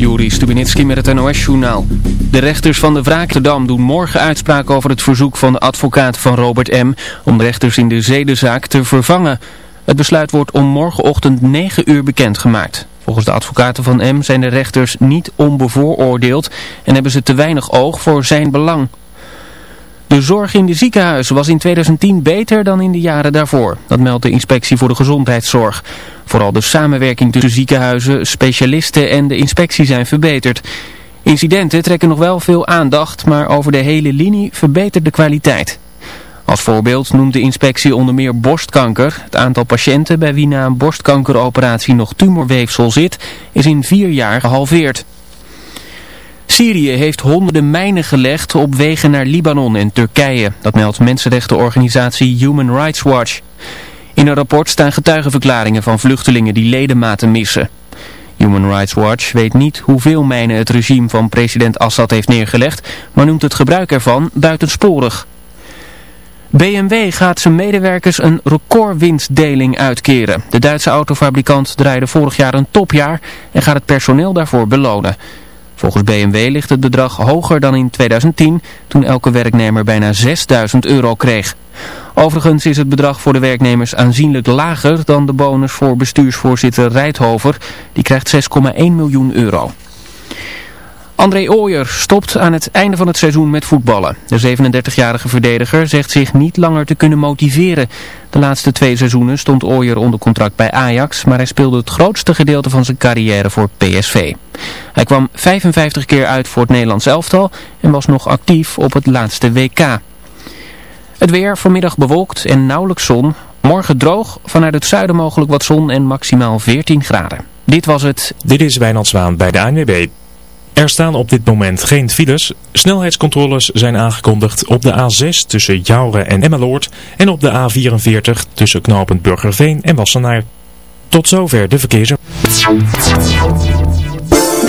Juri Stubenitski met het NOS-journaal. De rechters van de Wraakdam doen morgen uitspraak over het verzoek van de advocaat van Robert M. om de rechters in de zedenzaak te vervangen. Het besluit wordt om morgenochtend 9 uur bekendgemaakt. Volgens de advocaten van M zijn de rechters niet onbevooroordeeld en hebben ze te weinig oog voor zijn belang. De zorg in de ziekenhuizen was in 2010 beter dan in de jaren daarvoor. Dat meldt de inspectie voor de gezondheidszorg. Vooral de samenwerking tussen ziekenhuizen, specialisten en de inspectie zijn verbeterd. Incidenten trekken nog wel veel aandacht, maar over de hele linie verbetert de kwaliteit. Als voorbeeld noemt de inspectie onder meer borstkanker. Het aantal patiënten bij wie na een borstkankeroperatie nog tumorweefsel zit, is in vier jaar gehalveerd. Syrië heeft honderden mijnen gelegd op wegen naar Libanon en Turkije. Dat meldt mensenrechtenorganisatie Human Rights Watch. In een rapport staan getuigenverklaringen van vluchtelingen die ledematen missen. Human Rights Watch weet niet hoeveel mijnen het regime van president Assad heeft neergelegd, maar noemt het gebruik ervan buitensporig. BMW gaat zijn medewerkers een recordwinstdeling uitkeren. De Duitse autofabrikant draaide vorig jaar een topjaar en gaat het personeel daarvoor belonen. Volgens BMW ligt het bedrag hoger dan in 2010, toen elke werknemer bijna 6000 euro kreeg. Overigens is het bedrag voor de werknemers aanzienlijk lager dan de bonus voor bestuursvoorzitter Rijthover. Die krijgt 6,1 miljoen euro. André Ooyer stopt aan het einde van het seizoen met voetballen. De 37-jarige verdediger zegt zich niet langer te kunnen motiveren. De laatste twee seizoenen stond Ooyer onder contract bij Ajax, maar hij speelde het grootste gedeelte van zijn carrière voor PSV. Hij kwam 55 keer uit voor het Nederlands elftal en was nog actief op het laatste WK. Het weer vanmiddag bewolkt en nauwelijks zon. Morgen droog, vanuit het zuiden mogelijk wat zon en maximaal 14 graden. Dit was het. Dit is Wijnand Zwaan bij de ANWB. Er staan op dit moment geen files. Snelheidscontroles zijn aangekondigd op de A6 tussen Jouren en Emmeloord en op de A44 tussen knooppunt Burgerveen en Wassenaar. Tot zover de verkeers.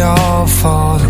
all fall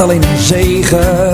alleen een zegen.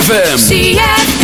ZFM.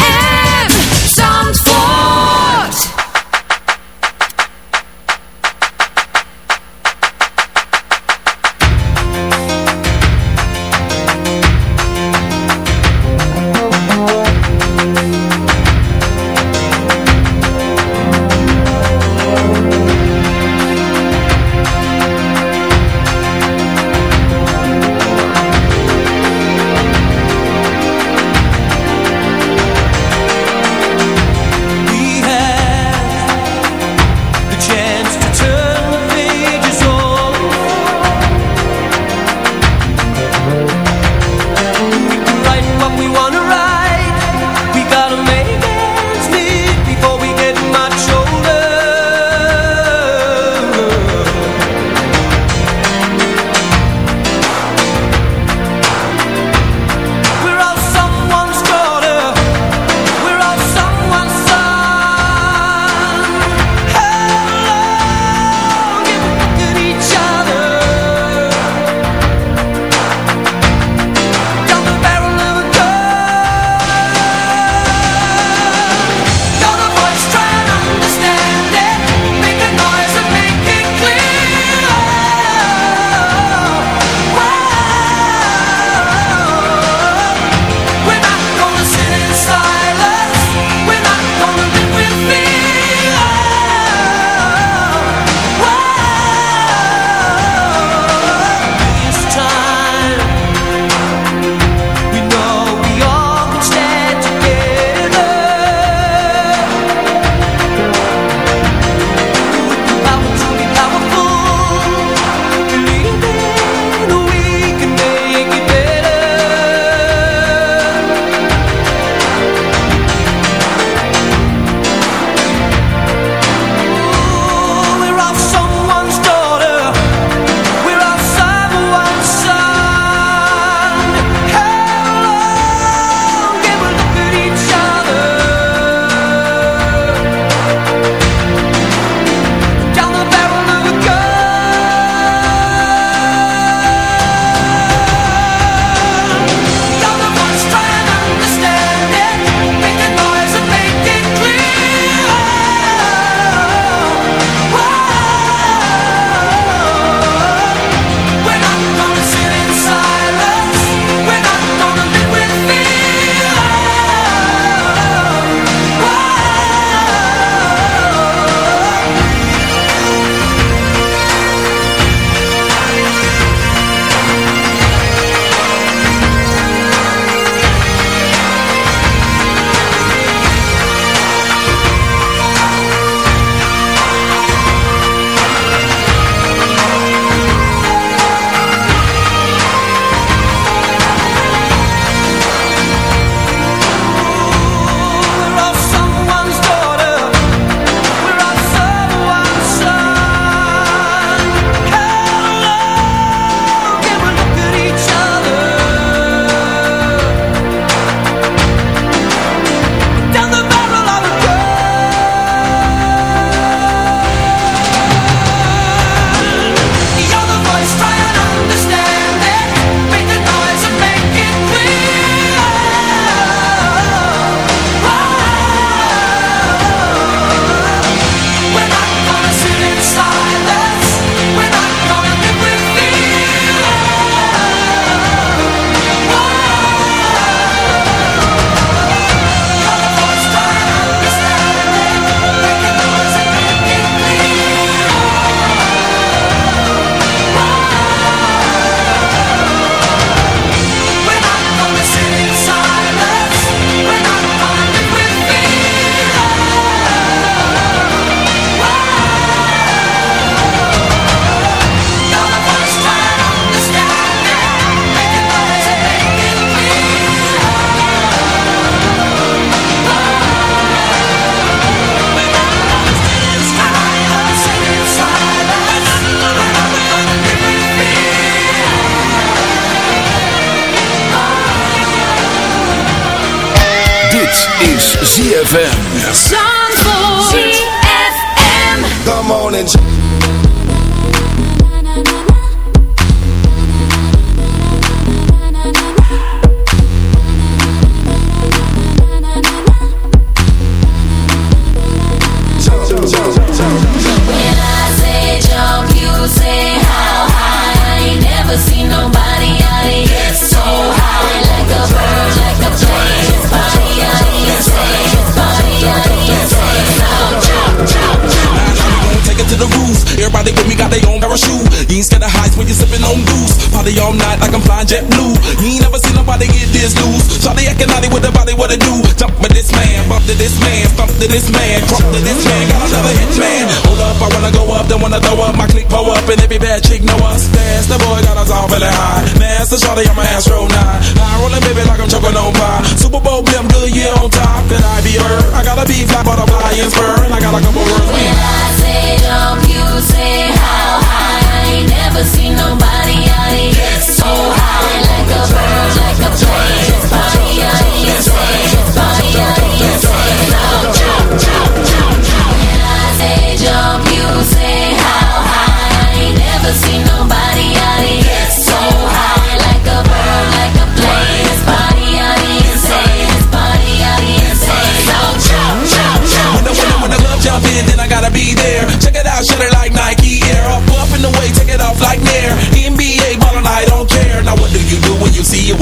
You ain't never seen nobody get this loose. Shawty acting naughty with the body, what it do? Jump with this man, bump to this man, stomp to this man, crump to this man. Got another hit man. Hold up, I wanna go up, then wanna throw up. My click pull up, and every bad chick know us. Fast, the boy got us all feeling high. Master Shawty on my Astro 9. High rolling, baby, like I'm choking on pie. Super Bowl, blim, good, yeah, on top. Could I be her? I gotta be fly, butterfly, and spur. And I got a couple words. When I say jump, you say how high. I ain't never seen nobody out here so high.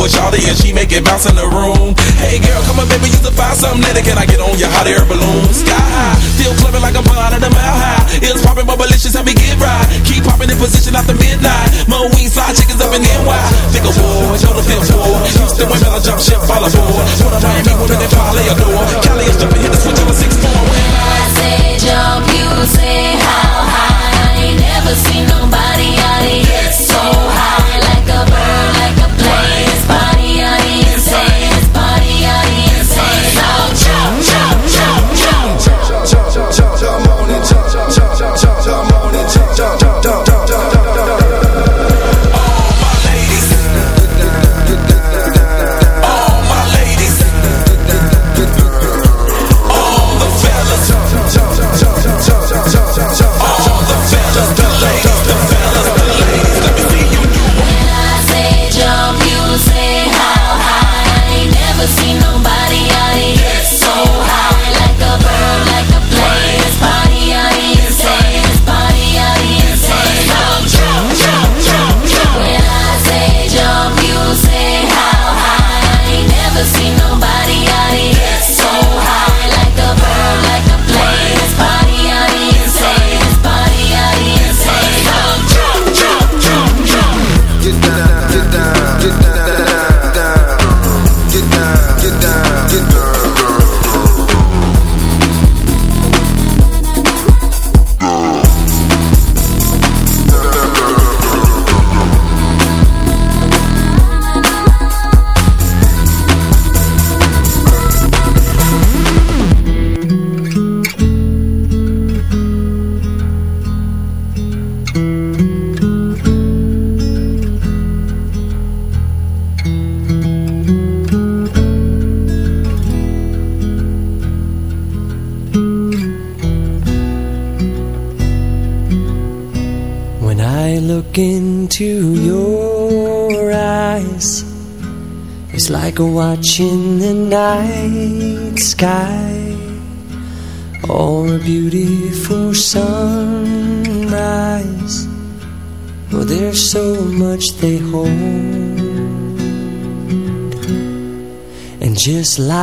With Shawty and she make it bounce in the room? Hey girl, come on baby, you can find something later. Can I get on your hot air balloon? Sky high, still clubbing like I'm under the mile high. It's popping, but malicious, help me get right. Keep popping in position after midnight. Mo wings, fly chickens up in NY. Think of war, show the fifth floor. Houston, women, I jump ship, fall aboard. One of Miami, one of them, Polly adore. Cali is jumping, hit the switch on the six four. When I say jump, you say how high. I ain't never seen nobody out here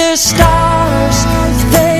The stars. They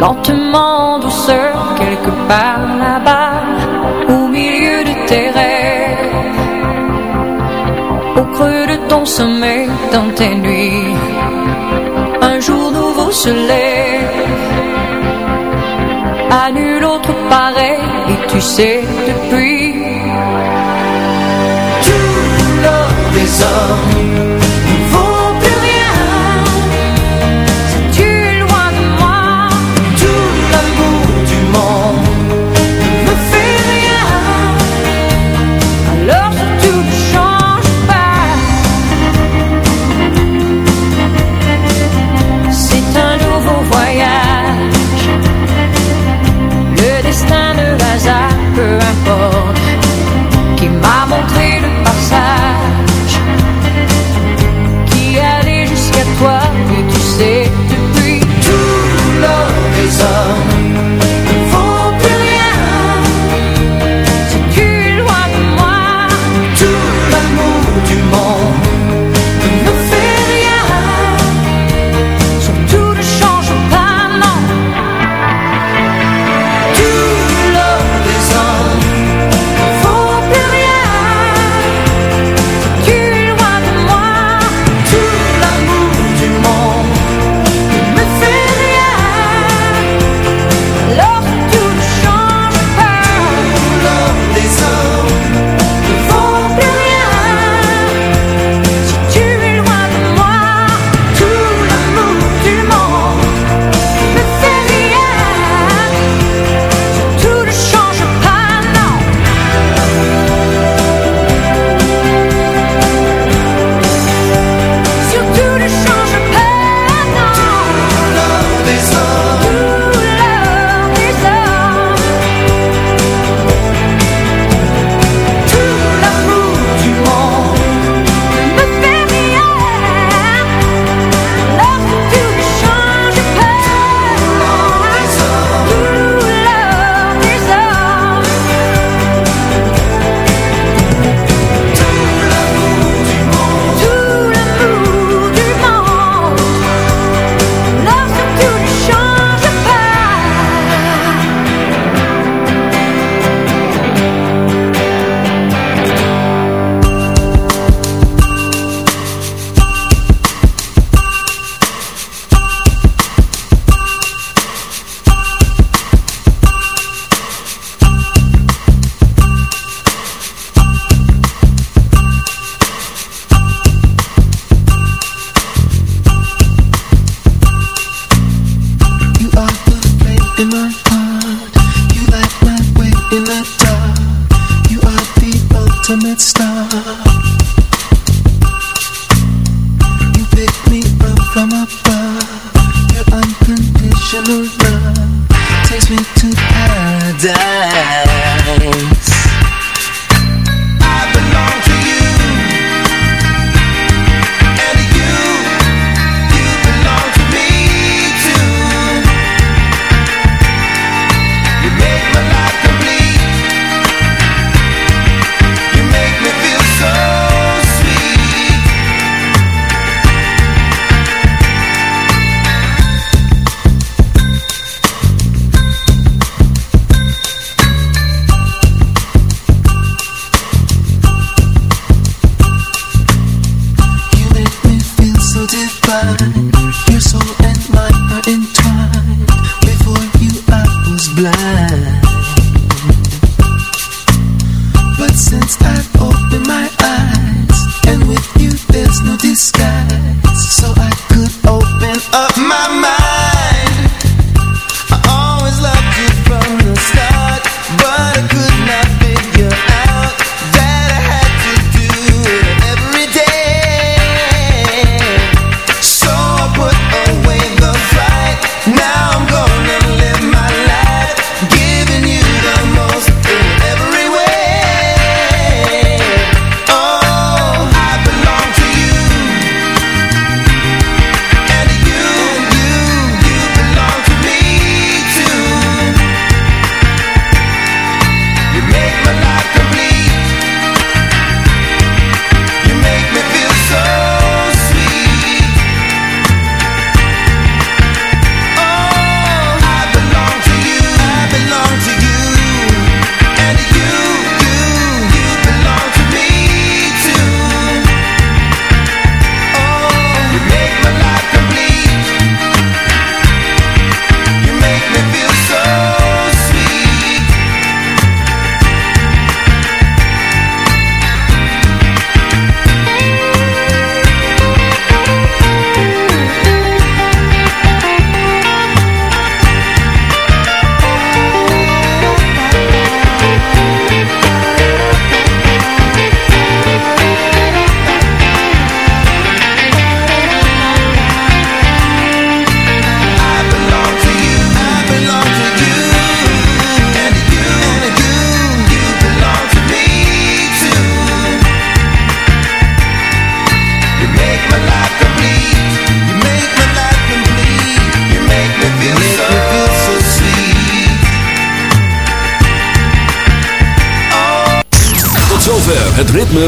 Lentement, douceur, quelque part là-bas, au milieu de tes rêves, au creux de ton sommeil, dans tes nuits